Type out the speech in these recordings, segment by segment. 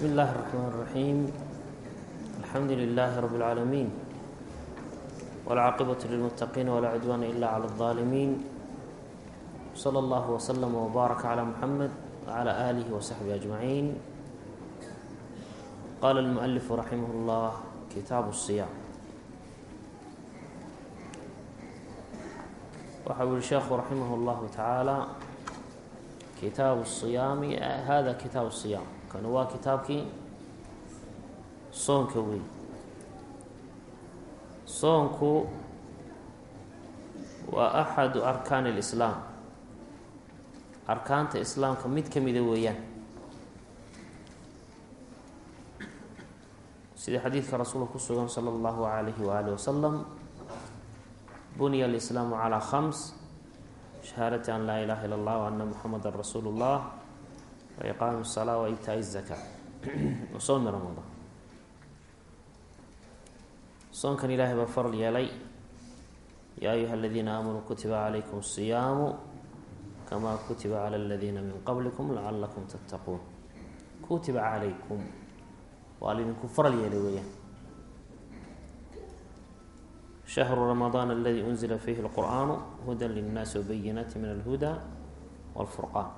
بsم الlh الرحmن الرحيم الحمdu للh رب العاalمين والcاaqبة للمتقين ولا عدوان إلا على الظالمين صلى الله وسلم وbارك على محمد وعلى آله وصحبه أجمعين qال المؤلف رحimه الله kitaaب الصyام waxa u yihi sheekhu raximah اllahu tacaala kitaabu الصiyaami hada kitaabu الصiyaam kani waa kitaabkii soonka wey soonku waa axadu arkaani اlislaam arkaanta islaamka mid ka mida weeyaan sida xadiidka rasuulka ku sugan salى اllahu alayhi waaalih wasalam bunya alislaamu calaa khams shahaadati an laa ilaha illa allah ana muxamada rasuulu llah wa iqaami الsalaa wa itaai الzaka soomi ramadaan soonkan ilaahay baa faral yeelay yaa ayuha aladiina aamanuu kutiba calaykum الsiyaamu kama kutiba cala aladiina min qablikum lacalakum tattaquun kutiba calaykum waa laydinku faral yeelay weeyaan shahru ramadaan aladi unzila fiihi اlqur'aanu huda linnaasi wabayinaati min alhuda wاlfurqaan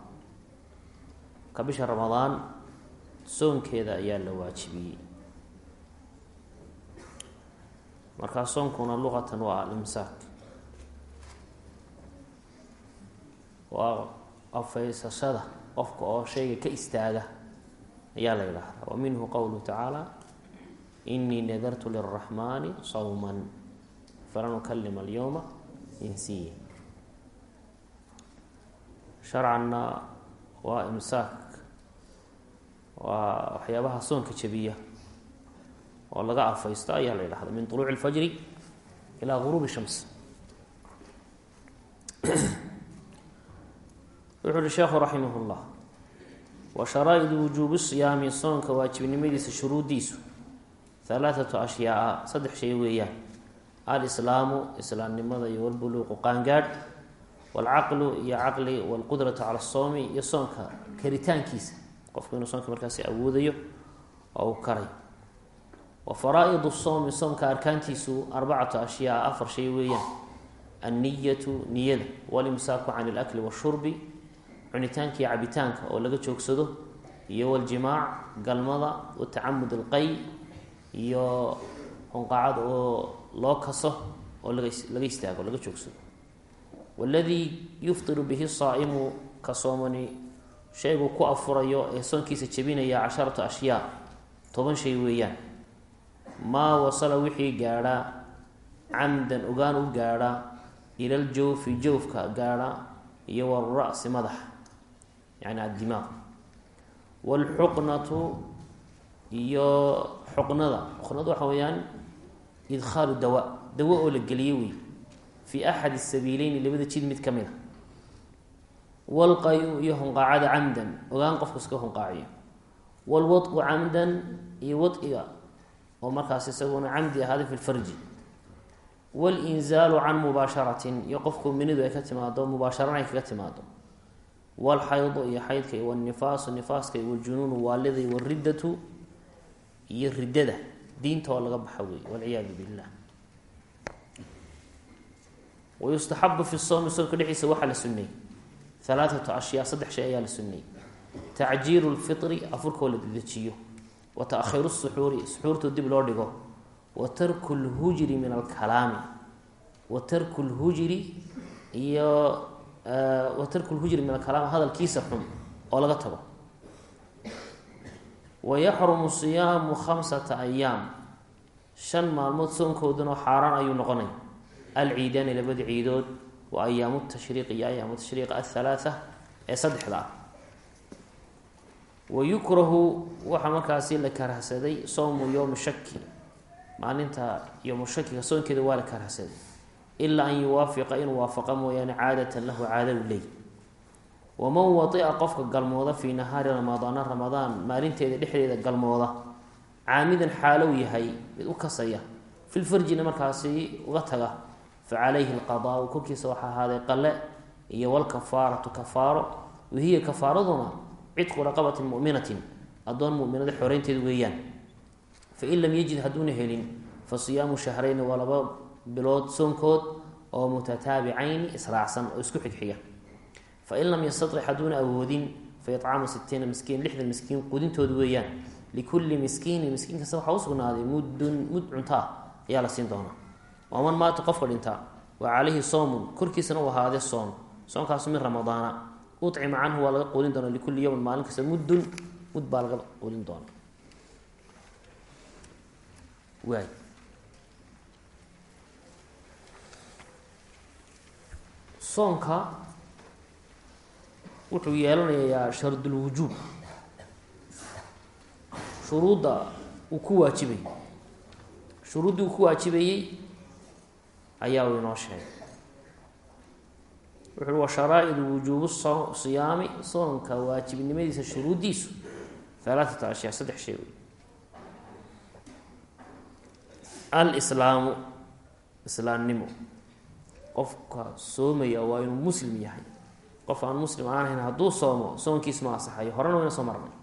ka bisha ramadaan soonkeeda ayaa la waajibiyey. Markaa soonkuna luqatan waa alimsaak. Waa afaysashada qofka oo shayga ka istaaga ayaa la yidhaahdaa. Wa minhu qowluhu tacaala inii nadartu liraxmaani sawman falan ukalima alyowma insiya. Sharcanna waa imsaak waa waxyaabaha soonka jabiya oo laga afaysto ayaa la yidhahda min uluuci lfajri ilaa guruubi shams. Wuxuu uhi sheekhu raximah اllah wa sharaa'idu wujuubu siyaami soonka waajibnimadiisa shuruuddiisu halaathatu ashyaaa saddex shay weeyaan. Alislaamu islaamnimada iyo walbuluuqu qaangaadh walcaqlu iyo caqli walqudratu cala asoomi iyo soonka karitaankiisa qofku inuu soonka markaasi awoodayo oo uu karay wa faraa-idu soomi soomka arkaantiisu arbacatu ashyaa afar shay weeyaan anniyatu niyada walimsaaku can ilakli washurbi cunitaanka iyo cabitaanka oo laga joogsado iyo waljimaac galmada watacamud alqay iyo hunqacad oo loo kaso oo laga istaago laga joogsado waladii yuftiru bihi saa'imu ka soomani shaygu ku afurayo ee soonkiisa jebinaya casharatu ashyaa toban shay weeyaan maa wasala wixii gaadha camdan ogaan u gaadha ilal jawfi jawfka gaadha iyo walra-si madaxa yani addimaaq waalxuqnatu iyo xuqnada xuqnada waxa weeyaan idkhaalu dawa dawo oo la geliyo wey fii axad sabiileyni labada jid mid ka mid a walqayu iyo hunqaacada camdan ogaan qofku iska hunqaaciyo walwadqu camdan iyo wad'iga oo markaas isaguna camdi ahaaday fi lfarji walinzaalu can mubaasharatin iyo qofku minidu ay ka timaado mubaasharana ay kaga timaado walxaydu iyo xaydka iyo walnifaasu nifaaska iyo waljunuunu waalida iyo walriddatu iyo riddada diinta oo laga baxa wey walciyaadu billah wayustaxabu fi soomi soomka dhexdiisa waxaa la suneeyey halaathatu ashyaa saddex shay ayaa la suneeyey tacjiilu lfitri afurkoo la dedejiyo wa taakhiru suxuuri suxuurtoo dib loo dhigo wa tarku lhujri min alkalaami wa tarku lhujri iyo wa tarku lhujri min alkalaami hadalkiisa xun oo laga tago wayaxrumu siyaamu khamsata ayaam shan maalmood soonkooduna xaaraan ayuu noqonay alciidaani labada ciidood wa ayaamu tashriiq iyo ayaamu tashriiq athalaatha ee saddexda ah wa yukrahu waxaa markaasi la karahsaday sowmu yowmi shaki maalinta yowmu shakiga soonkeeda waa la karahsaday ilaa an yuwaafiqa inuu waafaqa mooyaane caadatan lahu caada u leey waman waia qofka galmooda fii nahaari ramadaana ramadaan maalinteeda dhexdeeda galmooda caamidan xaalow yahay mid u kasaya filfarjina markaasi uga taga fa calayhi lqadaau korkiisa waxaa ahaaday qale iyo walkafaaratu kafaaro wahiya kafaaraduna cidqu raqabatin muminatin addoon muminada xoreynteed weeyaan fain lam yajid hadduuna helin fa siyaamu shahrayni waa laba bilood soonkood oo mutataabicayni israacsan oo isku xigxiga fain lam yastatic hadduuna awoodin fa icaamu sitiina miskiin lixdan miskiin qudintooda weeyaan likulli miskiini miskiin waxaa usugnaaday muddun mud cunto ah ayaa la siin doonaa waman maata qofka dhintaa wa calayhi soomun korkiisana u ahaade soon. Soonkaasu min ramadaana. Ucima canhu waa laga quudin doona likulli yowmin maalin kasta muddun mud baa laga quudin doona waay. Soonka wuxuu yeelanayaa shardulwujuub shuruudda uu ku waajibay. Shuruuddii uu ku waajibayey ayaa uu inoo sheegay. Wuxu uhi wa sharaa'idu wujuubu siyaami soonka waajibnimadiisa shuruuddiisu halaatat ashyaa saddex shay wey alislaamu islaamnimo. Qofka soomaya waa inuu muslim yahay. Qof aan muslim aan ahayn hadduu soomo soonkiis ma asaxayo horena wayna soo marnay.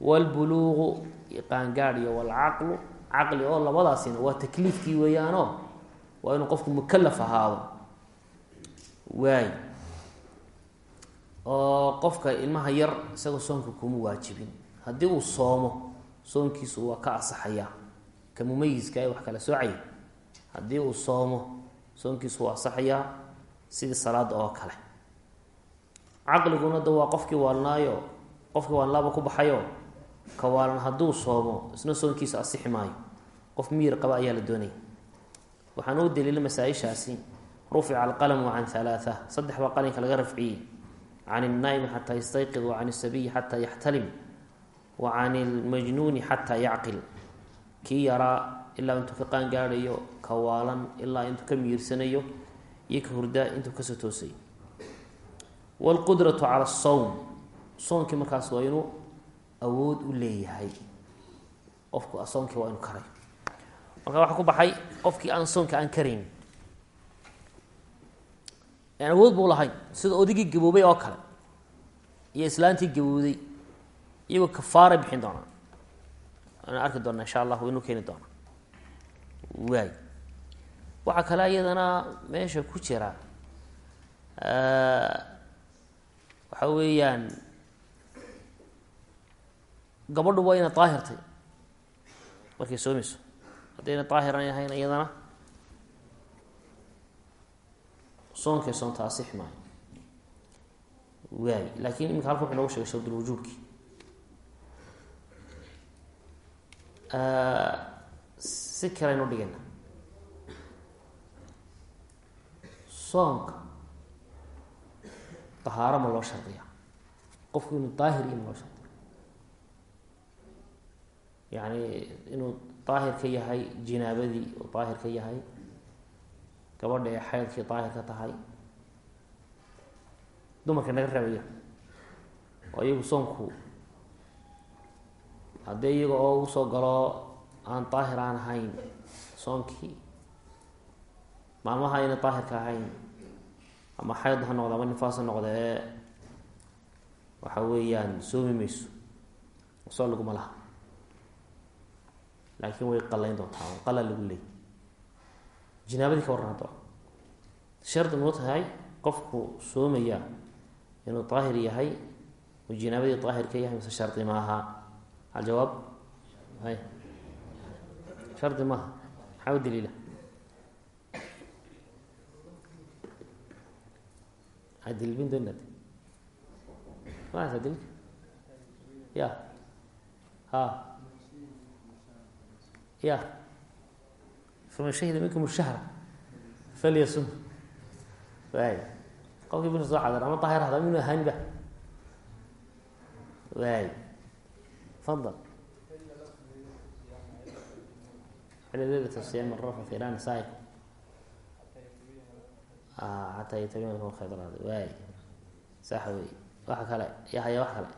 Waalbuluuqu qaangaadh iyo walcaqlu caqli oo labadaasina waa takliifkii weeyaanoo waa inuu qofku mukalaf ahaado. Waay. Oo qofka ilmaha yar isagoo soonka kuma waajibin. Haddii uu soomo soonkiisu waa ka asaxayaa ka mumayiska ee wax kala soocaya haddii uu soomo soonkiisu waa asaxayaa sidii salaada oo kale. Caqliguna da waa qofkii waalnaayo qofkii waalnaaba ku baxayo. Ka waalan hadduu soomo isna soonkiisa asixi maayo. Qof miyir qaba ayaa la doonaya waxaan u daliila masaa-ishaasi. Rufica alqalamu can halaaa saddex baa qalinka laga rafciyey. Can ilnaa'imi xataa yastayqid wa can isabiyi xataa yaxtalim wa can ilmajnuuni xataa yacqil. Kii yaraa ilaa intuu ka qaangaadhayo ka waalan ilaa intuu ka miyirsanayo iyo ka hurdaa intuu ka soo toosayo waalqudratu cala asawm soonkii markaas waa inuu awood u leeyahay. Qofku soonkii waa inuu marka waxaa ku baxay qofkii aan soonka aan karayn. Awood buu lahayn sida odigii gaboobay oo kale iyo islaantii gabowday iyagoo kafaaray bixin doonaa. Waanu arki doonaa insha allah waynuu keeni doonaa waay. Waxaa kale iyadana meesha ku jira waxa weeyaan gabadhu waa ina daahirtay. Markay soomayso haddayna daahiran ahayn iyadana. Soonkay soonta asix maayo waay laakiin iminka halka wuxu noga shegay shardulwujuubki si kalaynu dhigana soonka dahaaro ma loo shardiya qofku inuu daahir in loo shardiya yani inuu daahir ka yahay jinaabadii uu daahir ka yahay gabadha ee xaydkii daahir ka tahay. Dumarka naga reebaya oo iyagu soonku haddii iyaga oo ugu soo galo aan daahir aan ahayn soonkii maalmaha ayna daahirka ahayn ama xayd ha noqde ama nifaas ha noqde ee waxa weeyaan soomi mayso soo laguma laha laakiin way qalayn doontaa oo qala lagu leey jinaabadii ka warran hadda shardi muu tahay qofku soomaya inuu daahir yahay uu jinaabadii daahir ka yahay mise shardi maaha aljawaab hay. Shardi maaha maxaa u daliila? Daliilbin doonad maasa daliilka ya ha ya faman shahida minkum shahra falyasum waay qofkii binu soo xadar ama daahir hada minu ahaaniba waay fadal xililelata siyaam rafa ila nisaa'ikum xataa yatabayana lakum khayd raadi waay sax wey waxa kale yahaya wax kale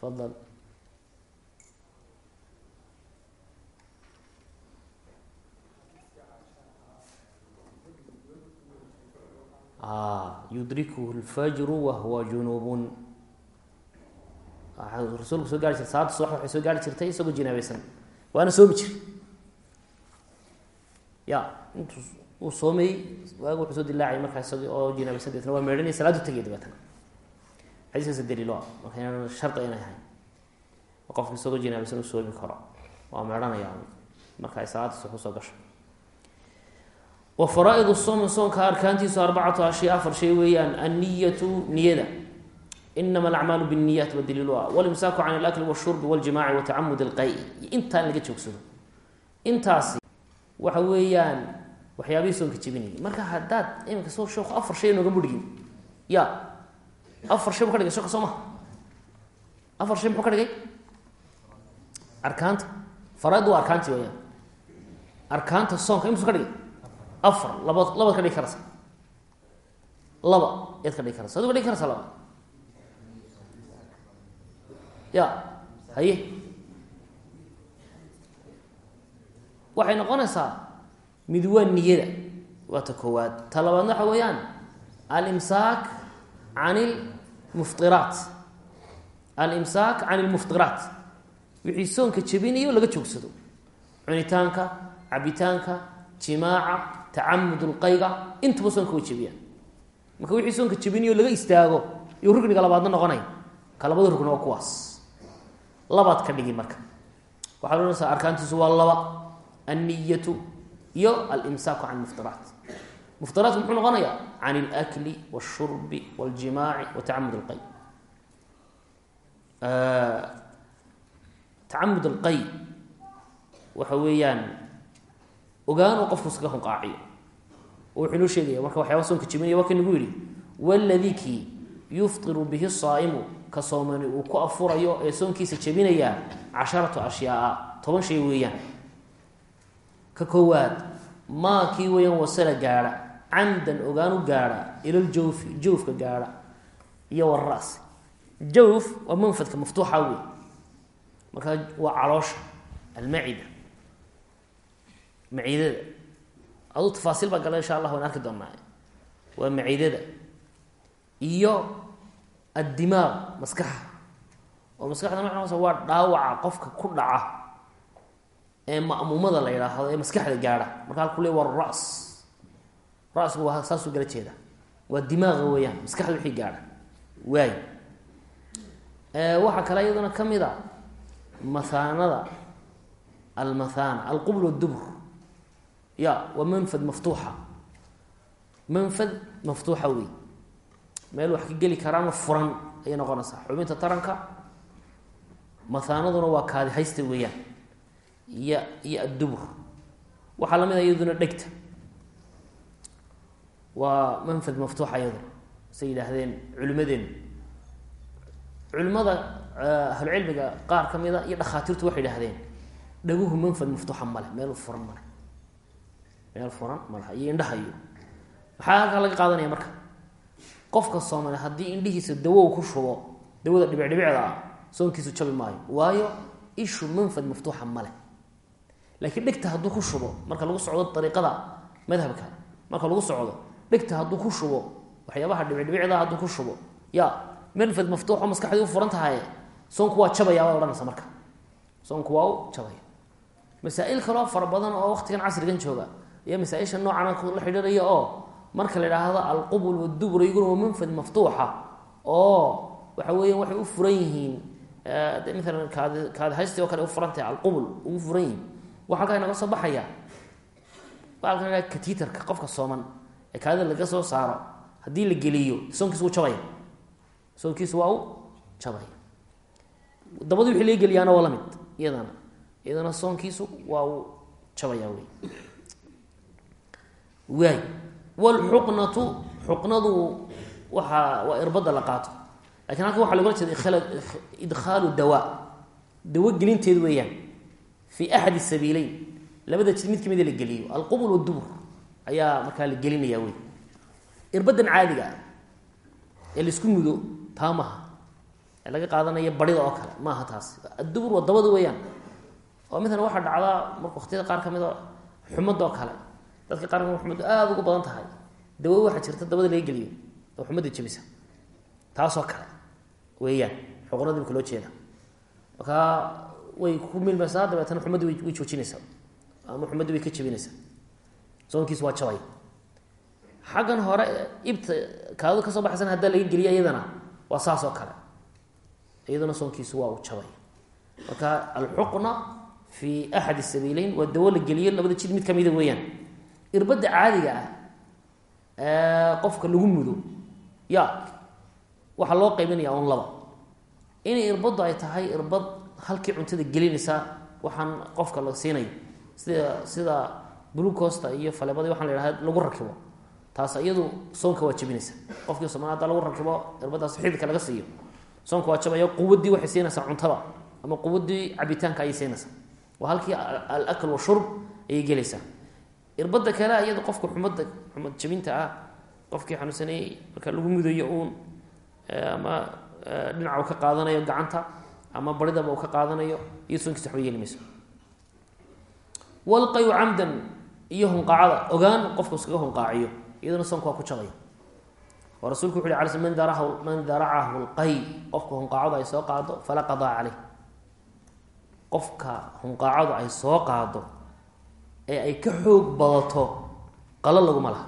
fadal yudrikuhu lfajru wahuwa junubun rasuulku soo gaari jirtay salaada subax waxay soo gaari jirtay isagoo jinaabaysan waana soomi jiri ya intuu uu soomayey waagu wuxuu soo dilaacay markaa isagii oo jinaabaysan deetna waa meedhanaya salaadu tegay dabeetana xadiiskaas daliilo marka inaan shardi inay ahayn qofka isagoo jinaabaysan u soomi karo waa meedhanaya marka ay salaada subax u soo gasho wa faraa-id soomi soonka arkaantiisu arbacatu ashya afar shay weeyaan anniyatu niyada. Inama alacmaalu daliilu ah walimsaaku can alakli washurbi waljimaaci wa tacamud alqay intaa in laga joogsado intaasi waxa weeyaan waxyaabihii soonka jebinayay. Marka haddaad iminka soo sheekhu afar shay nooga mudhigin ya afar shay buu ka dhigay sheeka soo maha afar shay muxuu ka dhigay? Arkaanta. Faraaid waa arkaanti weyaan arkaanta soonka imsu ka dhigay afar labaad labaad ka dhigi karaysa. Laba yaad ka dhigi karaysa. Aduu ka dhigi laba. Ya haye. Waxay noqonaysaa mid waa niyada. Waa ta koowaad. Ta labaadna waxa weeyaan alimsaak can ilmuftiraat alimsaak can ilmuftiraat wixii soonka jebinayo laga joogsado. Cunitaanka cabitaanka jimaaca tacamud lqayga intuba soonka way jebiyaan. Marka wixii soonka jebinayo laga istaago iyo rugniga labaadna noqonay ka labada rugni waa kuwaas. Labaad ka dhigi marka. Waxaa ohanaysaa arkaantiisu waa laba anniyatu iyo alimsaaku can muftiraat muftiraatku muxuu noqonayaa can alakli washurbi waljimaaci wa tacamud alqay tacamud alqay waxa weeyaan ogaan uu qofku iskaga hunqaaciyo. Wuxuu inoo sheegaya marka waxyaaba soonka jibinaya waa ka nagu yidhi waladii yuftiru bihi saa'imu ka soomani uu ku afurayo ee soonkiisa jebinayaa casharatu ashyaaa toban shay weeyaan. Ka koowaad maa kii weeyaan wasala gaadha camdan ogaanu gaadha ilaljawfi jawfka gaadha iyo wara'si jawf waa manfadka maftuuxa wey markaa waa caloosha almacida maciidada. Aduu tafaasiil baa gala insha allah waan arki doonaa. Waa maciidada. Iyo addimaaq maskaxa oo maskaxda noocas waa dhaawaca qofka ku dhaca ee ma'muumada la yidhaahdo ee maskaxda gaadha. Marka halku le waa ras. Rasku waa saasuu gala jeeda waa dimaaqa weeyaan maskaxda wixii gaadha. Waay. Waxaa kale iyaduna ka mid a mahaanada almathana alqubl dubr ya waa manfad maftuuxa. Manfad maftuuxa wey meel wax ka geli karaanoo furan ayay noqonaysaa. Xubinta taranka mahaanaduna waa kaadi haysta weeyaan. Iyo iyo addubur. Waxaa la mid a iyaduna dhegta. Waa manfad maftuuxa iyaduna say yidhaahdeen culimadeenu culimada ahlucilmiga qaar ka mida iyo dhakhaatiirtu waxay idhahdeen dhaguhu manfad maftuuxa male meel furan male meel furan malaha iyo indhaha iyo. Maxaa halkaa laga qaadanaya marka. Qofka soomali haddii indhihiisa dawow ku shubo dawada dhibicdhibicda ah soonkiisu jabi maayo. Waayo ishu manfad maftuuxa male laakiin dhegta hadduu ku shubo marka lagu socdo ariiqada madhabka marka lagu socdo dhegta hadduu ku shubo waxyaabaha dhibicdhibicda hadduu ku shubo ya manfad maftuuxo maskaxdii u furan tahay soonku waa jabaya waa odhanaysa marka. Soonku waa u jabaya. Masaa-il kaloo fara badan oo waqtigan casrigan jooga iyo masaa-isha noocan la xidhiiraya oo marka la idhaahdo alqubul wadubur iyaguna waa manfad maftuuxa oo waxa weeyaan waxay u furan yihiin maalan kaadi kaadi haysti oo kale u furan tahay alqubul ugu furan yihiin. Waxa halkaa inaga soo baxaya baalka katiitarka qofka sooman ee kaadida laga soo saaro haddii la geliyo soonkiisu wuu jabaya. Soonkiisu waa u jabaya. Dabadii wixii laga geliyaana waa la mid iyadana iyadana soonkiisu waa uu jabaya wey waay wlxuqnatu xuqnadu waa waa irbada la qaato. Lakin halkan waxa logala jeeda idkhaalu dawa. Dawo weeyaan. Fi axadi sabiileyn labada jid mid kamida la geliyo. Alqubl wadubur ayaa markaa la gelinaya wey irbadan caadiga ah ee la isku mudo taa laga qaadanaya barida oo kale maaha taas adubur waa dabada weeyaan. Oo maalan waxaa dhacdaa marka waqtiyada qaar ka mid a xumada oo kale dadka qaar xumadu aada ugu badan tahay. Dawo waxaa jirta dabada laga geliyo. Oo xumada jebisa taasoo kale weeyaan xuqnada imka jeeda. Markaa way ku milmaysaa dabeetana xumaddi way joojinaysaa. Ama xumaddi way ka jebinaysaa soonkiis waa jabay. Xaggan hore ibta kaadu ka soo baxaysan haddaa laga geliya iyadana waa saas oo kale. Iyaduna soonkiisu waa uu jabay. Marka alxuqna fi axad sabiileyn waa dawo la geliyo labada jid mid kamida weeyaan irbadda caadiga ah qofka lagu mudo ya waxaa loo qaybinaya un laba. Inay irbaddu ay tahay irbad halkii cuntada gelinaysa waxaan qofka la siinayo sida sida blucosta iyo falebada waxaan la lagu rakibo. Taas iyadu soonka waa jabinaysa. Qofkii lagu rakibo irbadaas xididka laga siiyo. Soonka waa jabaya quwaddii waxay siinaysaa cuntada ama quwaddii cabitaanka ayay siinaysaa. Waa halkii alakl washurb ayay gelaysaa irbada kale iyada qofka xumada xumad jabinta ah. Qofkii xanuunsanayey marka lagu mudayo uun ama dhinaca uu ka qaadanayo gacanta ama baridaba uu ka qaadanayo iyo soonkiisa waxba yeeli mayso. Walqayu camdan iyo hunqaacada. Ogaan qofka iskaga hunqaaciyo iyadana soonka waa ku jabaya oo rasulku wuxu ala man darahu man daracahu lqay qofka hunqaacadu ay soo qaado falaa qadaa caleyh qofka hunqaacadu ay soo qaado ee ay ka xoog badato qalo laguma laha.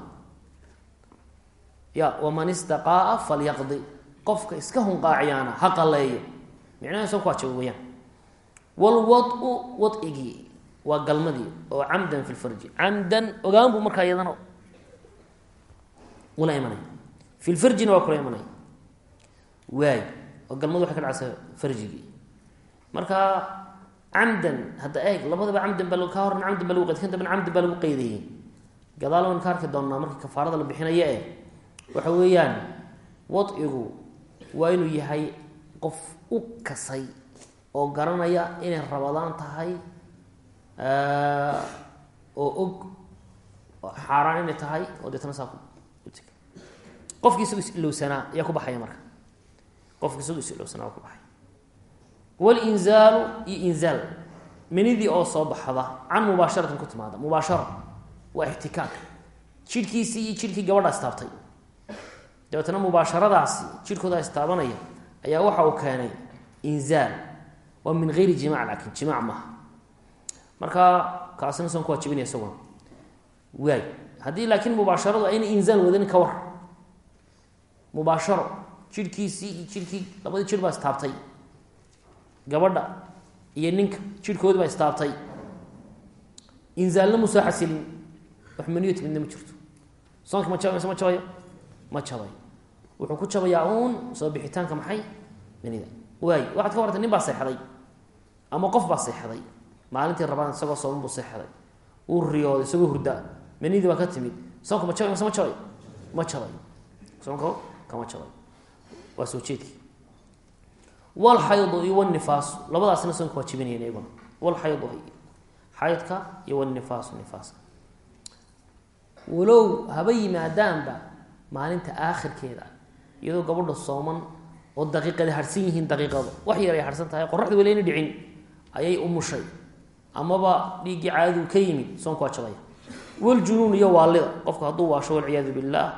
Ya waman istaqaaa falyaqdi. Qofka iska hunqaaciyaana ha qaleeyo. Micnaha soonka waa jaba weyaan. Walwadu wadcigii waa galmadii oo camdan fi lfarji camdan ogaan buu markaa iyadana ula imanaya. Fi lfarjina waa kula imanaya. Waay oo galmadu waxay ka dhacaysaa farjigii. Marka camdan hadda eeg labadaba camdan baa ka horna camdan baa lagu qeyday kan dambena camdan baa lagu qeydayey gadaal waan ka arki doonnaa markii kafaarada la bixinaya eh waxa weeyaan wadcigu waa inuu yahay qof u kasay oo garanaya inay rabadaan tahay oo og xaaraan inay tahay oo deetana saa qofki isagu is-ilowsanaa ayaa ku marka. Qofki isagu is-ilowsanaa waa ku walinzaalu iyo inzaal minidii oo soo baxda can mubaasharatin ku timaada mubaashara waa ixtikaak jidhkiisii iyo jidhkii gabadha istaabtay dabeetana mubaasharadaasi jidhkooda istaabanaya ayaa waxa uu keenay inzaal waa min geyri jimac laakin jimac maaha marka kaasina soonku waa jibinaya isaguna waay haddii laakiin mubaasharadu ayna inzaal wadanin ka war mubaasharo jidhkiisii iyo jidhkii labadii jidh baa istaabtay gabadha iyo ninka jidhkoodi baa istaabtay. Inzaalna musoo xasilin wax maniyot midna ma jirto. Soonka ma jaba mise ma jabayo ma jabayo wuxuu ku jabayaa uun soo bixitaanka maxay? Manida waay waxaad ka warantay nin baa seexday ama qof baa seexday maalintii rabaan isagoo sooman buu seexday uu riyooday isagoo hurda manidii baa ka timid. Soonka ma jabay mise ma jabayo ma jabayo soonka kama jabayo waa walxaydu iyo walnifaasu labadaasna soonka waa jibinayan iyaguna. Walxaydu xaydka iyo walnifaasu nifaaska. Walow haba yimaadaanba maalinta aakhirkeeda iyadoo gabadha sooman oo daqiiqada harsan yihiin daqiiqado wax yar ay harsan tahay qoraxda waleyna dhicin ayay umushay amaba dhiiggii caadadu ka yimid soonka waa jabaya waljunuun iyo waalida qofka hadduu waasho walciyaadu billaah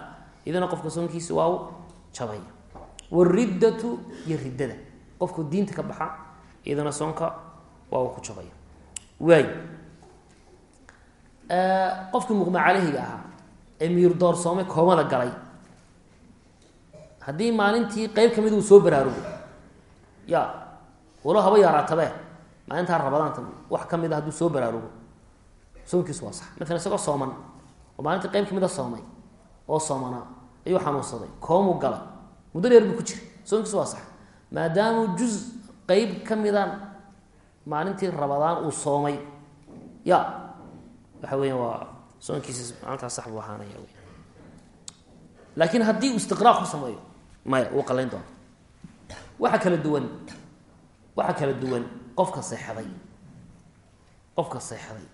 idana qofka soonkiisa waa jabaya. Wariddatu iyo riddada qofku diinta ka baxa iyadana soonka waa ku jabaya waay. Qofkii muqma caleyhiga ahaa ee miir doorsoomay koomada galay. Haddii maalintii qeyb ka mid uu soo baraarugo ya walo haba yaaraatabe. Maalintaa rabadaanta wax ka mid a hadduu soo baraarugo. Soonkiisu waa sax. Maalan isagoo sooman oo maalintii qeyb ka mid a soomay oo soomanaa ayuu xanuunsaday. Koomuu galay muddo dheer buu ku jira soonkiisu waa sax maadaamuu juz qeyb ka mida maalintii rabadaan uu soomay. Ya waxa weya waa soonkiisa maalintaa sax buu ahaanaya laakiin haddii uu istiqraaq ku sameeyo maya wuu qalayn doona waxa kala duwan waxa kala duwan qofka seexday qofka seexday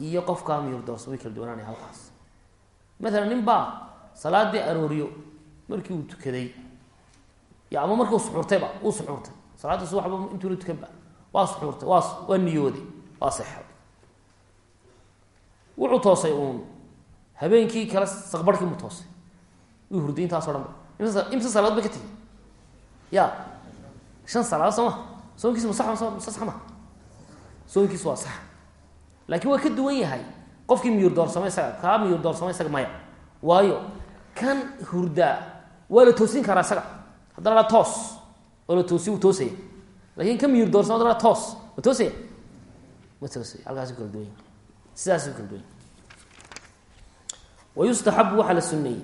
iyo qofkaa miyurdoors way kala duwanaanaya halkaas. Maalan nin baa salaadii arooriyo markii uu tukaday ama markuu suxuurtayba uu suxuurtay. Salaadda subaxba intuuna tukanba waa suxuurtay waa waa niyooday waa seexday wuxuu toosay uun habeenkii kale saqbarhkii mu toosay. Wuu hurday intaaso dhan ba. Imse salaadood ba ka tegey ya shan salaadood soo ma soonkiisa ma sax ma soonkiisa waa sax. Laakiin waa ka duwan yahay. Qofkii miyur doorsama isaga kaa miyur doorsama isaga maya. Waayo kan hurdaa waa la toosin karaa isaga hadda la toos. Oo la toosiy wuu toosaya laakiin kan miyur doorsama hadda la toos. Ma toosaya ma toosaya halkaas kala duwan yahay sidaas kala duwan yahay wayustaxabu waxaa la suneeyey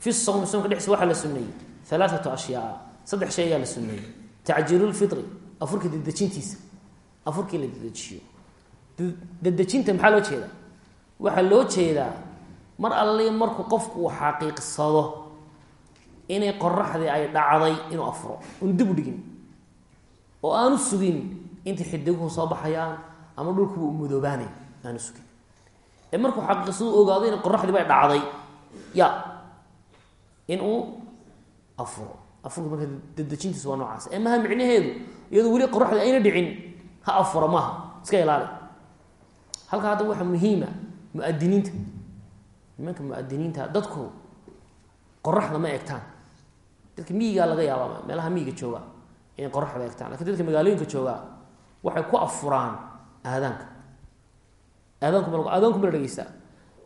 fi sawmi soomka dhexdiisa waxaa la suneeyey alaaatu ashyaa. Saddex shay ayaa la suneeyey tacjiilu lfitri afurka dedejintiisa. Afurkii la dedejiyo. Dedejinta maxaa loo jeedaa? Waxaa loo jeedaa mar alli markuu qofku uu xaqiiqsado inay qoraxdii ay dhacday inuu afuro un dib u dhigin. Oo aanu sugin inta xidiguhu soo baxayaan ama dhulkuba u madoobaanay aanu sugin. Ee markuu xaqiiqsado ogaado in qoraxdiiba ay dhacday ya in uu afuro afurka marka dedejintiisa waa noocaas. Ee maha micnaheedu iyadoo weli qoraxdii ayna dhicin ha afuro maaha iska ilaali. Halkaa hadda waxaa muhiima muadiniinta nimanka muadiniinta dadku qoraxda ma egtaan dadka miyigaa laga yaabaa meelaha miyiga jooga inay qoraxda egtaan laakiin dadka magaalooyinka jooga waxay ku afuraan aadaanka. Aadaanku ma aadaanku ma la dhegeystaa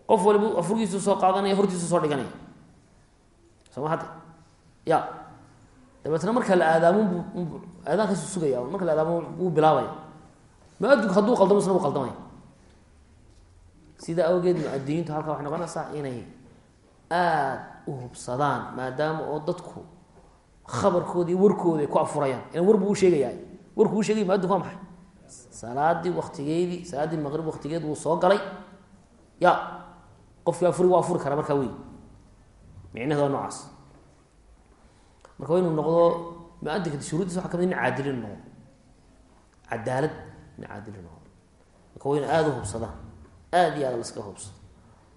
qof waliba afurkiisu soo qaadanaya hortiisu soo dhiganaya. Soo ma hadda? Ya. Dabeetna marka la aadaamun bu aadaankaasu sugaya. Marka la aadaamo wuu bilaabaya. Muadinku hadduu qaldamo isna wuu qaldamaya. Sidaa awgeed muadiniintu halkaa waxay noqonaysaa inay aada u hubsadaan maadaama oo dadku khabarkooda iyo warkooda ku afurayaan. Ilan war buu u sheegayaa warkuu u sheegay muadinku waa maxay? Salaadii waktigeedii salaaddii maqrib waktigeed wuu soo galay. Ya qofkii afuri waa afuri karaa markaa wey micnaheed waa noocaas. Marka waa inuu noqdo muadinka shuruuddiisa waxa ka mid in caadilin noqdo cadaalad in caadilin noqdo marka waa inu aada u hubsadaan aada iyo aada laskaga hubsado.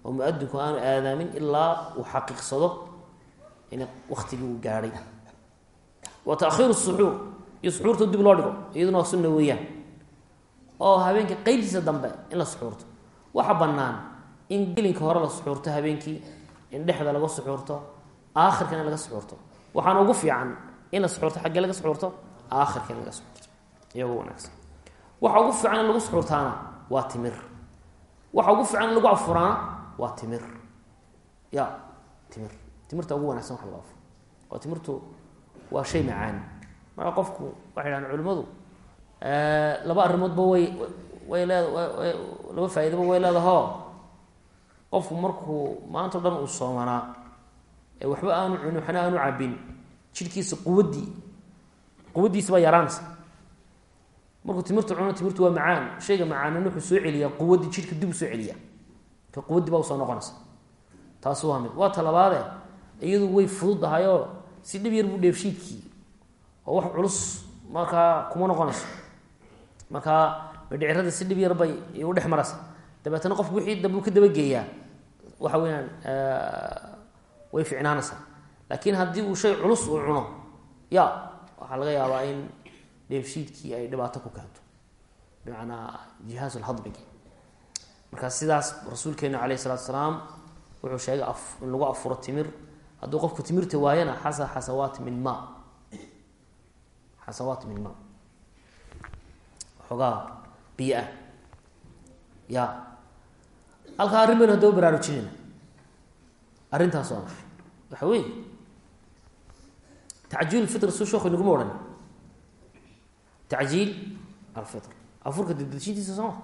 Oo muadinku aanu aadaamin ilaa uu xaqiiqsado in waktigii uu gaadhay wa taakhiiru suxuur iyo suxuurta dib loo dhigo iyaduna waa sunna weeyaan. Oo habeenkii qeybtiisa dambe in la suxuurto waxa bannaan in gelinka hore la suxuurto habeenkii in dhexda laga suxuurto aakhirkana laga suxuurto waxaana ugu fiican in la suxuurto xaggee laga suxuurto aakhirka in laga suxuurto iyago wanaagsan. Waxa ugu fiican in lagu suxuurtaana waa timir. Waxa ugu fiican in lagu afuraana waa timir. Ya timir. Timirta ugu wanagsan wax lagu afuro timirtu waa shay macaan. Marka qofku waxay dhahaan culimmadu laba arrimoodba way way leed laba faaidaba way leedahoo qofku markuu maanta o dhan uu soomanaa ee waxba aanu cunin waxna aanu cabin jidhkiisa quwaddii quwaddiisa baa yaraanaysa. Markuu timirta cuno timirtu waa macaan. Shayga macaanan wuxuu soo celiyaa quwaddii jidhka dib u soo celiyaa. Ka quwaddii baa u soo noqonaysa. Taasi waa mid. Waa talabaade iyadu way fududahayoo si dhib yar buu dheefshiidkii oo wax culus markaa kuma noqonayso. Markaa madhicirada si dhib yar bay u dhex maraysa. Dabeetna qofku wixii dambe u ka dabageeyaa waxa weyaan way ficnaanaysaa laakiin haddii uu shay culus uu cuno ya waxaa laga yaabaa in dheefshiidkii ay dhibaato ku keento. Bimacnaa jihaaz lhadmigi marka sidaas rasuulkeena alayh salatu salaam wuxuu sheegay in lagu afuro timir hadduu qofku timirta waayana xasa xasawaat min ma. Xasawaat min ma. Xoogaa biyo ah ya. Halkaa arrin baynu haddaba baraarujinayna. Arrintaas waa maxay? Waxa weeye. Tacjiil fitr su sheekhu inaguma odhan. Tacjiil alfitr. Afurka dedejintiisa sooma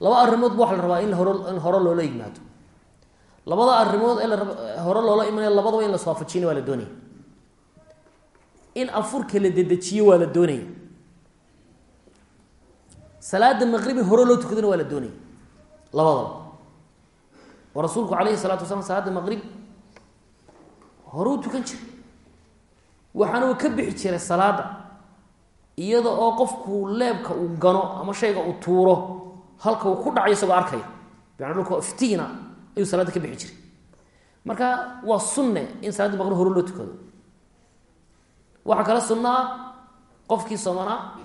laba arrimood ba waxa la rabaa in hore in hore loola yimaado labada arrimood ee hore loola imanaya labadaba in la iswaafajiyana waa la doonaya. In afurka la dedejiyo waa la doonaya. Salaada maqribi hore loo tukadana waa la doonaya. Labadaba. Oo rasuulku calayhi salaatu wasalaam salaada maqrib hore u tukan jiray. Waxaana uu ka bixi jiray salaada iyada oo qofku leebka uu gano ama shayga uu tuuro halka uu ku dhacayo isagoo arkaya. Bimana dhulka iftiina ayuu salaada ka bixi jiray. Marka waa sunne in salaadii maqrib hore loo tukado. Waxaa kala sunna qofkii somanaa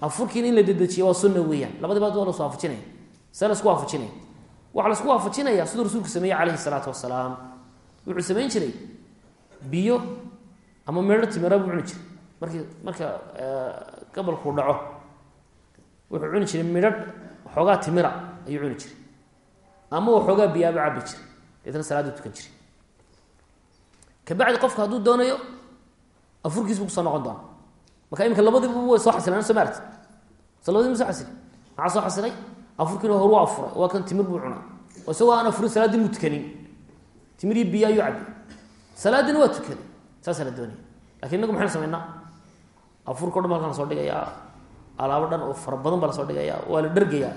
afurkiina in la dedejiya waa sunna weeyaan. Labadiba waa lasu waafajinaya see lasku waafajinaya waxaa lasku waafajinaya siduu rasuulku sameeyey calayhi salaatu wasalaam. Wuxuu samayn jiray biyo ama meedho timira buu cuni jiray. Markii marka gabalkuu dhaco. Wuxuu cuni jiray midhadh waxoogaa timira ayuu cuni jiray ama waxoogaa biyaaba cabi jiray. Deetna salaaduu tukan jiray. Kabacdi qofka hadduu doonayo afurkiis buu ku soo noqon doona marka iminka labadiiba way soo xasilaan soo maarti so labadiiba soo xasili maxaa soo xasilay? Afurkiina hor waa afuray. Waa kan timir buu cunaa. Oo aan afurin salaaddii muu tukanin. Timirii biyo ayuu cabi salaadiina waa tukaday saasaa la doonaya laakiin inagu maxaynu samaynaa afurka o dhan ba halkan la soo dhigayaa. Alaabo dhan oo fara badan baa la soo dhigayaa. Waa la dhergayaa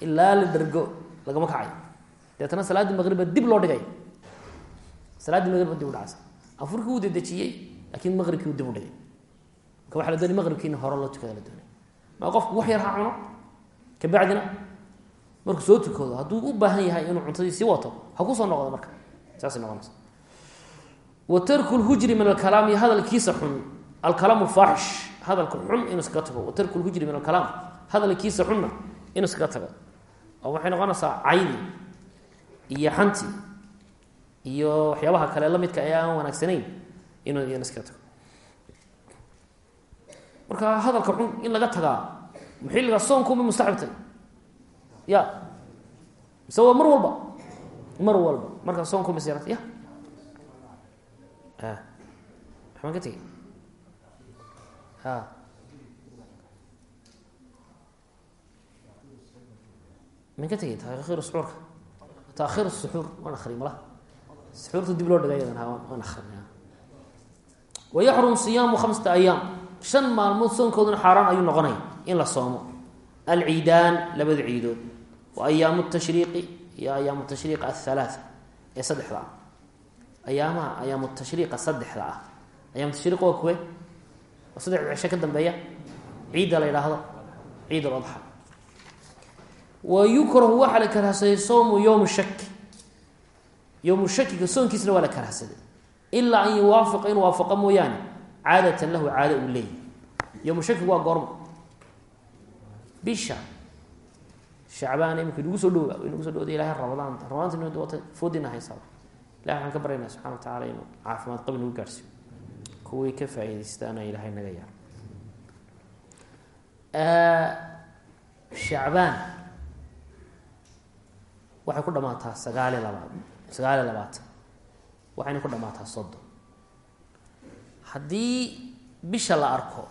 ilaa la dhergo lagama kacayo deetana salaaddii maqriba dib loo dhigay. Salaaddii maqribba dib u dhacaysa. Afurkii wuu dedejiyey laakiin maqribkii uu dib u dhigay. Marka waxa la doonay maqribkiina hore loo tukada la doonay. Maa qofku wax yar ha cuno? Kabacdina markuu soo tukado hadduu u baahan yahay inuu cuntadii sii wato ha ku soo noqdo marka. Saasay noqonaysa. Wa tarku lhujri min alkalaam iyo hadalkiisa xun alkalaam alfaaxish hadalka xun inuu iskaga tago. Wa tarku lhujri min alkalaam hadalkiisa xunna inuu iskaga tago oo waxay noqonaysaa caydi iyo xanti iyo waxyaabaha kale la midka ee aan wanaagsanayn inuu iyana iskaga tago. Marka hadalka xun in laga tagaa maxilliga soonkuba mustaxibtay ya. Mise waa mar walba? Mar walba. Marka soonku masirata ya. A waxbaan ka a man ka tegey taakhiru suxuurka taakhiru suxuur waan akriy suxuurta dib loo dhigay yadan waan akrinay wayaxrum siyaamu khamsata ayaam. Shan maalmood soonkooduna xaaraan ayuu noqonaya in la soomo. Alciidaan labada ciidood. Wa ayaamu tashriiqi iyo ayaamu tashriiq athalaata ee saddexda ah. Ayaamaha ayaamu tashriiqa saddexda ah. Ayaamu tashriiq waa kuwe? Waa saddex cisho ka dambeeya. Ciidda la yidhaahdo ciid aladxa wa yukrahu waxaa la karahsaday sowmu yowmu shaki yowmu shakiga soonkiisna waa la karahsaday ilaa an yuwaafiqa inuu waafaqo mooyaane caadatan lahu caado uu leeyahy yowmu shakigu waa goorma. Bisha shacbaan imika nagu soo dhowaa way nagu so dhowda ilahay ramadaan ramadaanta wata foodina haysaa ilahi waxaan ka baryaynaa subxana wa tacala inuu caafimaad qabi nagu yaaro shacbaan waxay ku dhamaataa sagaaliyo labaad. Sagaaliyo labaatan waxayna ku dhamaataa soddon. Haddii bisha la arko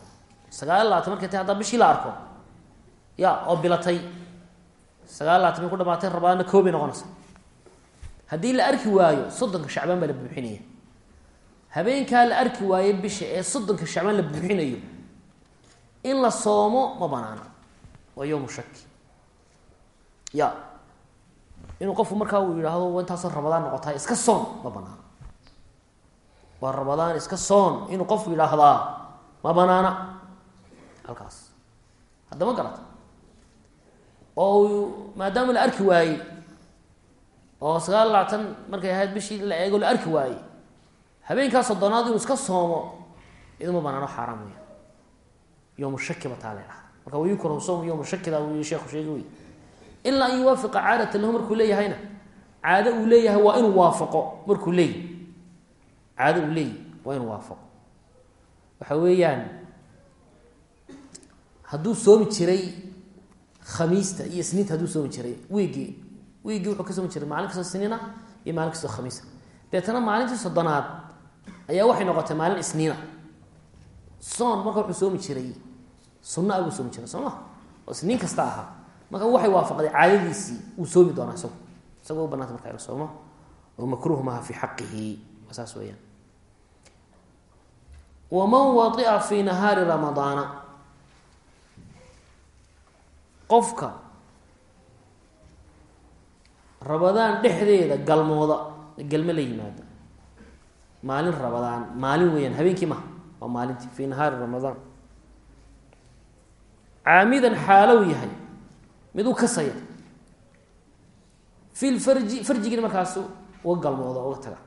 sagaaliyo labaatan markay tahay haddaa bishii la arko ya oo bilatay sagaal labaatan bay ku dhamaatay rabadaanna koo noqonaysa haddii la arki waayo soddonka shacbaan baa la buuxinaya. Habeenkaa la arki waayo bisha ee soddonka shacbaan la buuxinayo in la soomo ma banaana waa yowmu shaki ya inuu qofku markaa uu yidhaahdo intaasoo rabadaan noqotaa iska soon. Ma banaana. Waa rabadaan iska soon inuu qofku yidhaahdaa ma banaana. Halkaas. Haddama garata oo maadaama la arki waayey oo sagaal labaatan markay ahayd bishii la eego la arki waayey habeenkaa soddonaad inuu iska soomo iduma banaano xaaraam weya yowmu shaki la ydhahda marka wayukrahu sowm shakida uu sheekhu sheegay wey ilaa an yuwaafiqa caadatan lahu markuu leeyahayna. Caado uu leeyahay waa inuu waafaqo markuu leeyahy caado uu leeyahy waa inuu waafaqo. Waxa weeyaan hadduu soomi jiray khamiista iyo isniinta hadduu soomi jiray wiigii wiigii wuxuu ka soomi jiray maalin kastoo isniina iyo maalin kastoo khamiisa deetana maalintii soddonaad ayaa waxay noqotay maalin isniina. Soon marka wuxuu soomi jiray sunna abuu soomi jiray soo oo isniin kasta ahaa marka waxay waafaqday caadadiisii uu soomi doonaa isagu. Isagoo u banaanta marka inu soomo oo makruuh maaha fii xaqihi saas weeyaan. Waman waia fii nahaari ramadaana. Qofka rabadaan dhexdeeda galmooda galme la yimaada maalin rabadaan maalin weeyaan habeenkii maha waa maalintii fii nahaari ramadaan. Caamidan xaalow yahay mid u kasaya fi lfarji farjigiina markaasu uga galmooda uga taga.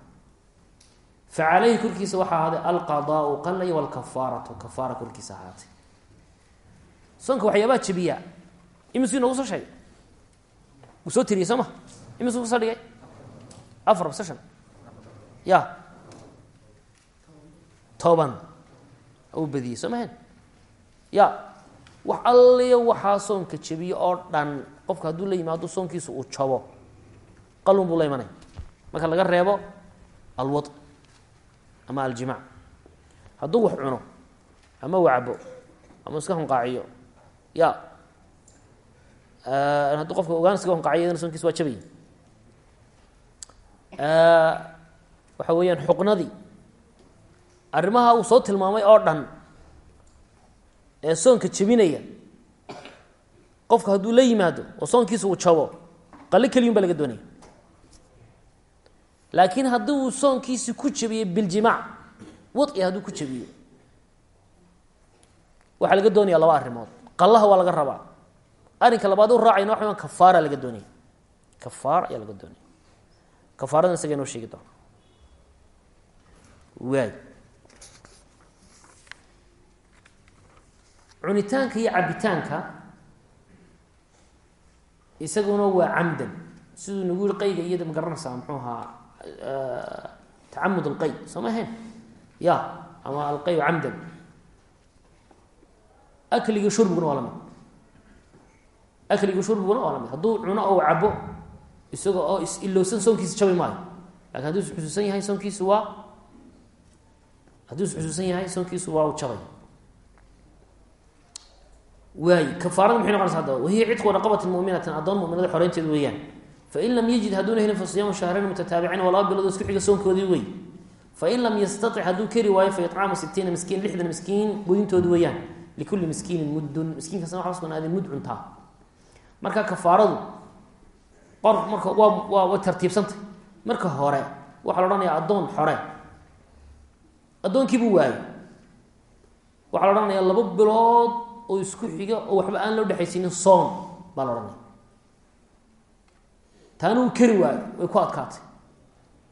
Fa caleyhi korkiisa waxaa ahaaday alqadaau qalay walkafaaratu. Kafaara korkiisa ahaatay. Soonka waxyaabaa jabiyaa imisuu inoogu soo sheegay? Uu soo tiriyey soo ma imisuu ku soo dhigay? Afar base ya. Toban uu badiyey soo mahen ya wax alliya waxaa soonka jebiye oo dhan. Qofka hadduu la yimaado soonkiisa uu jabo. Qalun buu la imanaya marka laga reebo alwad ama aljimac hadduu wax cuno ama wacbo ama iska honqaaciyo ya. Hadduu qofka ogaan iska honqaaciyo yadana soonkiisa waa jabaya waxa weeyaan xuqnadii. Arrimaha uu soo tilmaamay oo dhan ee soonka jebinaya. Qofka hadduu la yimaado oo soonkiisa uu jabo qali keliyun baa laga doonaya. Laakiin haddii uu soonkiisi ku jebiyo biljimaac wadi hadduu ku jebiyo waxaa laga doonaya laba arrimood. Qallaha waa laga rabaa. Arrinka labaad u raacayna waxa kafaara laga doonaya. Kafaara ayaa laga doonaya. Kafaaradan isaga inoo sheegi doona waay cunitaanka iyo cabitaanka isaguna waa camdan. Siduu nagu yihi qayga iyada ma garanaysaa muxuu ahaa tacamud alqay soo ma ahayn? Ya ama alqay camdan. Akliga shurbiguna waa la mid akliga shurbiguna waa la mid hadduu cuno ou cabo isaga oo is-ilowsan soonkiisa jabi maayo. Lakin hadduu is xusuusan yahay soonkiisu waa hadduu is xusuusan yahay soonkiisu waa u jabay waay kafaarada maxay noqonaysa haddaba? Wahiya cidqu raqabati muminatin addoon muminada xoreynteed weeyaan. Fain lam yajid hadduuna helin fa siyaamu shahrayn mutataabicayn waa laba bilood isku xiga soonkoodii wey fain lam yastatic hadduu keri waayo fa icaamu sitiina miskiin lixdan miskiin goyintoodu weeyaan. Likulli miskiinin muddun miskiin kasta waxa mud cuntaa marka kafaaradu qor marka waa way tartiibsantay. Marka hore waxaa la odhanayaa addoon xore. Addoonkiibuu waayey waxaa la odhanayaa laba bilood oo isku xiga oo waxba aan loo dhexaysiinin soon baa la odhanaya taana uu keri waayo way ku adkaatay.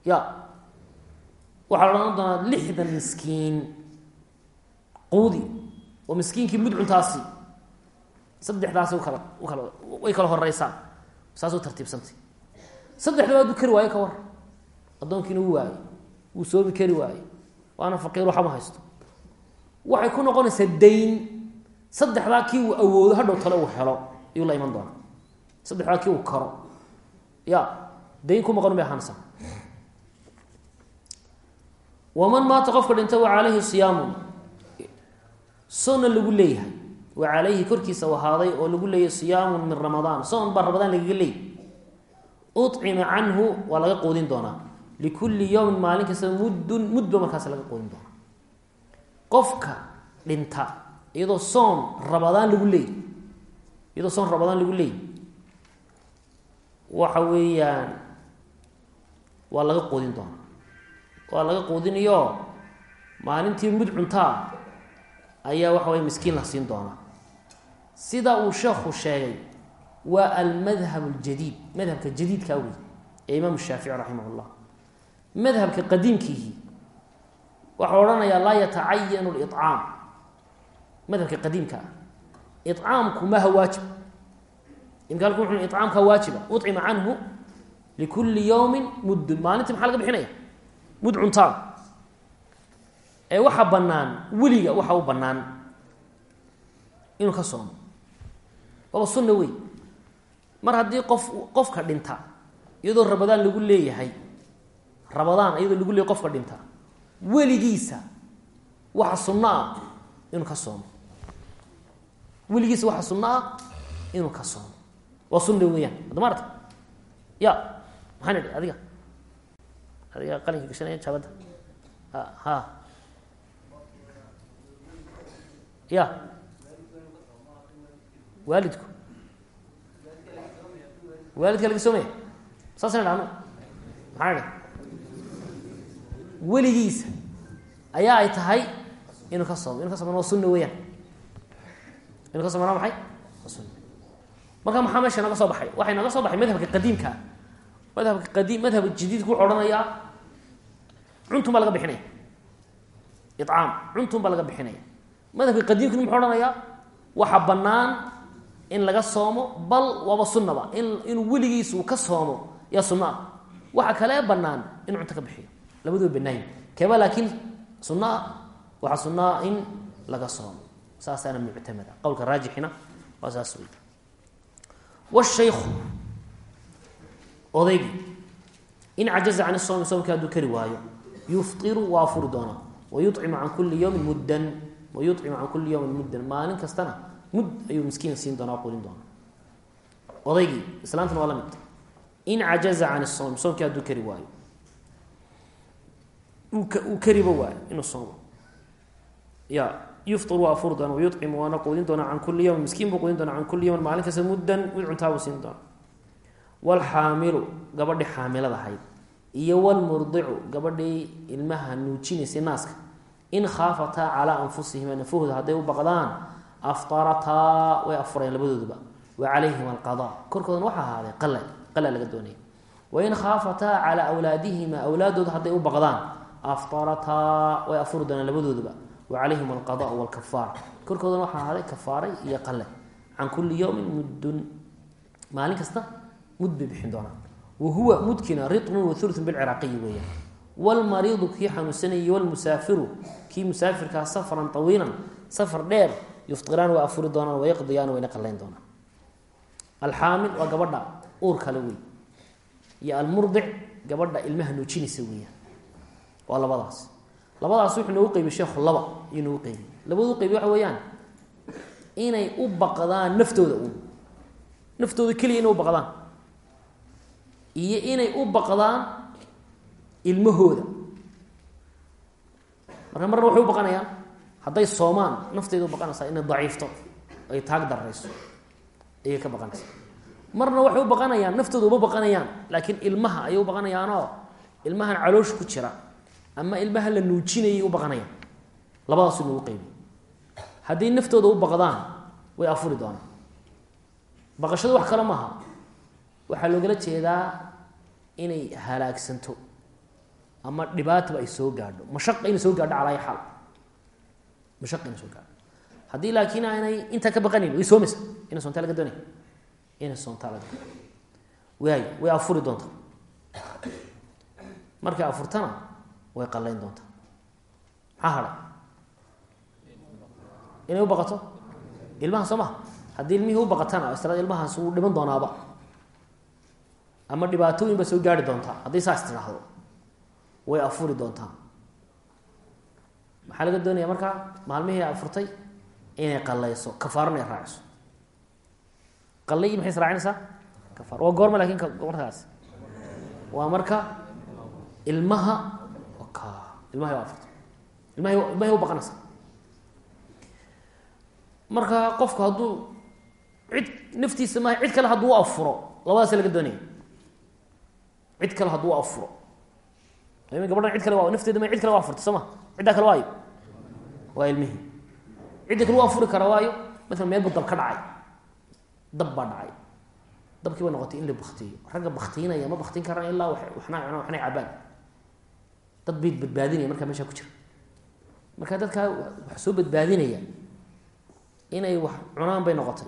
Ya waxaa la odhan doonaa lixdan miskiin quudi. Oo miskiinkii mudcuntaasi saddexdaasi u kala u kala way kala horeysaan. Saas u tartiibsantay. Saddexdaba hadduu keri waayo ka war. Addoonkiina wuu waayey wuu soomi keri waaye waana faqiir waxama haysto. Waxay ku noqonaysaa dayn saddexdaa kii uu awoodo hadhow tale uu helo ayuu la iman doonaa. Saddexdaa kii uu karo. Ya dayn ku maqan bay ahaanaysaa waman maata qofka dhinta wa calayhi siyaamun soonna lagu leeyahay. Wa calayhi korkiisa ahaaday oo lagu leeyahay siyaamun min ramadaan. Soon baa ramadaan lagaga leeyay. Ucima canhu waa laga quudin doonaa. Likulli yowmin maalin kasta muddun mudba markaas laga quudin doonaa. Qofka dhinta iyadoo soon rabadaan lagu leeyay iyadoo soon rabadaan lagu leeyay waxa weeyaan waa laga quudin doonaa waa laga quudinayo maalintii mud cuntaa ayaa waxa weye miskiin la siin doonaa sida uu sheekhu sheegay waa almadhab aljadiid madhabka jadiidkaa wey ee imaam shaafici raximah llah madhabka qadiimkiihi waxau odhanayaa laa yatacayanu licaam madhabka qadiimka ah. Icaamku maha waajib. Imka halku wuxu icaamka waajiba ucima canhu likulli yowmin muddun maalintii maxaa laga bixinaya? Mud cuntaan. Ee waxa bannaan weliga waxa u bannaan inuu ka soomo. Waaba sunna wey mar haddii qof qofka dhinta iyadoo rabadaan lagu leeyahay rabadaan iyadoo lagu leeyahy qofka dhinta weligiisa waxa sunno ah inuu ka soomo weligiisa waxa sunno inuu ka soomo. Waa sunna weeyaan. Hadda maarta ya maxaan idhi adiga? Adiga qalinka gashanaya jaabadda ha ya. Waalidku. Waalidka laga soomaya? Saasna dhahno maxaa idhi? Ayaa ay tahay inuu ka soomo. Inu ka soomana waa sunna weeyaan inuu ka waa sunna marka maxaa meesha soo baxay? Waxay naga soo baxay madhabka qadiimkaa madhabka qadiim madhabka jadiidku wuxuu odhanayaa cuntun baa laga bixinaya. Icaam cuntun baa madhabka qadiimkuna muxuu odhanayaa waxa bannaan in laga soomo bal waaba sunnaba. In inuu weligiis uu ka soomo yaa sunno ah waxa kalee bannaan inuu cunto ka bixiyo. Labaduba banaayin keeba laakiin sunno ah waxaa in laga soomo saasaana muctamada. Qowlka raajixina waa saas wey washayku odaygii in cajaza can isoomi soomkii hadduu kari waayo yuftiru waa furi doonaa. Wayucimu can kuli yowmin muddan wayucimu can kuli yowmin muddan. Maalin kastana mud ayuu miskiin siin doonaa o qulin doonaa. Odaygii islaantana waa la mid. In cajaza can isoomi soomkii hadduu kari waayo uu kariba waayo inuu soomo. Ya yuftir waa furi doona wayucimu waana quudin doonaa can kuli yowmin miskiin buu quudin doonaa can kuli yowmin maalin kasta muddan mid cuntaabuu siin doonaa walxaamilu gabadhii xaamilada ahayd iyo walmurdicu gabadhii ilmaha nuujinaysay naaska in khaafataa calaa anfusihima nafahooda hadday u baqdaan aftarataa way afureen labadooduba wa calayhima alqada korkoodana waxaa ahaaday qala qala laga doonaya awlaadihima awlaadooda hadday u baqdaan aftarataa way afuri doonaan labadooduba wa calayhima alqada walkafaara korkoodana waxaa ahaaday kafaaray iyo qale can kulli yowmin muddun maalin kasta mud bay bixin doonaan wahuwa mudkina riطnu waulun bilciraaqiyi weeyaan wlmariidu kii xanuunsanayay wlmusaafiru kii musaafirkaa safran awiilan safar dheer yuftiraan way afuri doonaan wayaqdiyaan wayna qalayn doonaan alxaamil waa gabadha uur kale wey iyo almurdic gabadha ilmaha nuujinaysa weeyaan waa labadaas labadaas wuxuu noogu qeybiy sheekhu laba ayuu noogu qeybiy labadu qeybiy waxa weeyaan inay u baqdaan naftooda uun. Naftooda keliya inay u baqdaan iyo inay u baqdaan ilmahooda. Marka marna waxay u baqanayaan hadday soomaan nafteeda u baqanaysaa inay daciifto ay taag darayso ayay ka baqanaysaa. Marna waxay u baqanayaan naftooda uma baqanayaan laakiin ilmaha ayay u baqanayaanoo ilmahan caloosha ku jira ama ilmaha la nuujinayay u baqanayaan labadaasu nagu qeybi. Hadday naftooda u baqdaan way afuri doonaan. Baqashadu wax kale maaha. Waxaa loogala jeedaa inay halaagsanto ama dhibaataba ay soo gaadho. Mashaqa inay soo gaadho calaa xaal. Mashaqa inay soo gaadho. Haddii laakiin aanay intaa ka baqanayn way soomaysa inay soontaa laga doonaya inay soontaa laga waay way afuri doontaa markay afurtana way qallayn doontaa. Maxaa hadhay inay u baqato? Ilmaha soo maha haddii ilmihii u baqatana isla ilmahaas wuu dhiman doonaaba. Ama dhibaatooyin ba soo gaari doontaa. Hadday saas tidhaahdo way afuri doontaa. Maxaa laga doonaya markaa maalmihii afurtay inay qalayso kafaarona ay raaciso. Qalay maxay israacinaysaa kafaar. Waa goorma laakiin markaas waa marka ilmaha ilmahay waa afurtay ilmahay ilmahay u baqanaysa marka qofku hadduu cid naftiisa maaha cid kale hadduu afuro labadaasa laga doonaya cid kale hadduu afuro. Gabadhan cid kale waa nafteeda ma cid kale waa afurtay soo ciddaa kale waayo? Waa ilmihii cidda kale waa afuri kara waayo? Maalan meel buu dab ka dhacay. Dab baa dhacay. Dabkii ba noqotay in la baktiyo ragga baktiinaya ma baktiin karaan ilaa waxna cunaan waxna cabaan dad bay badbaadinaya markaa meeshaa ku jira. Marka dadkaa wax soo badbaadinaya inay wax cunaan bay noqotay.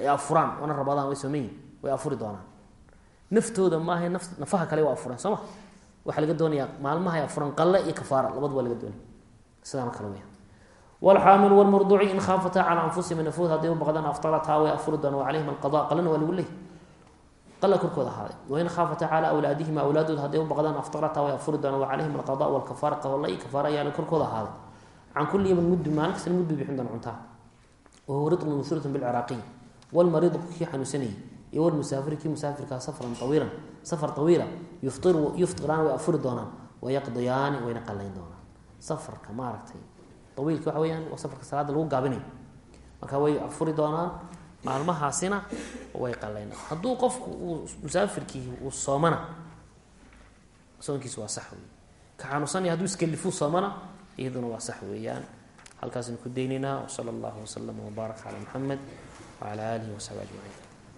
Ay afuraan wana rabadaan way soomayin way afuri doonaan. Naftooda maaha naf nafaha kale waa afureen soo ma? Waxaa laga doonayaa maalmahay afuran qalle iyo kafaara labadu waa laga doonaya. Sidaana kale weya wlxaamilu wlmurduci in khaafataa calaa anfusihim nafood hadday u baqdaan aftarataa way afuri doonaan wacalayhim alqada qalena waa lagu leey qala korkooda ahaaday wain khaafataa calaa awlaadihima awlaadooda hadday u baqdaan aftarataa way afuri doonaan wacalayhim alqada walkafaara iyo kafaara ayaana korkooda ahaaday. Can kulli yawmin muddu maalin muddu bixin doona cuntaa wahuwa ridqun masuulatun bilciraaqiy walmariidu kii xanuunsanayay iyo walmusaafiri kii musaafirkaa safran awiilan safar awiila yuftiraan way afuri doonaan wayaqdiyaani wayna qalayn doonaan. Safarka maaragtay awiilka waxa weyaan waa safarka salaada lagu gaabinayo marka way afuri doonaan maalmahaasina way qalayn. Hadduu qofku uu musaafirkii uu soomana soonkiisa waa sax wey ka xanuunsanaya hadduu iskalifuu soomana iyaduna waa sax weeyaan. Halkaasaynu ku daynaynaa wsala allahu waslama wbaarak calaa muxamed wacala aalihi wasaxbi ajmaciin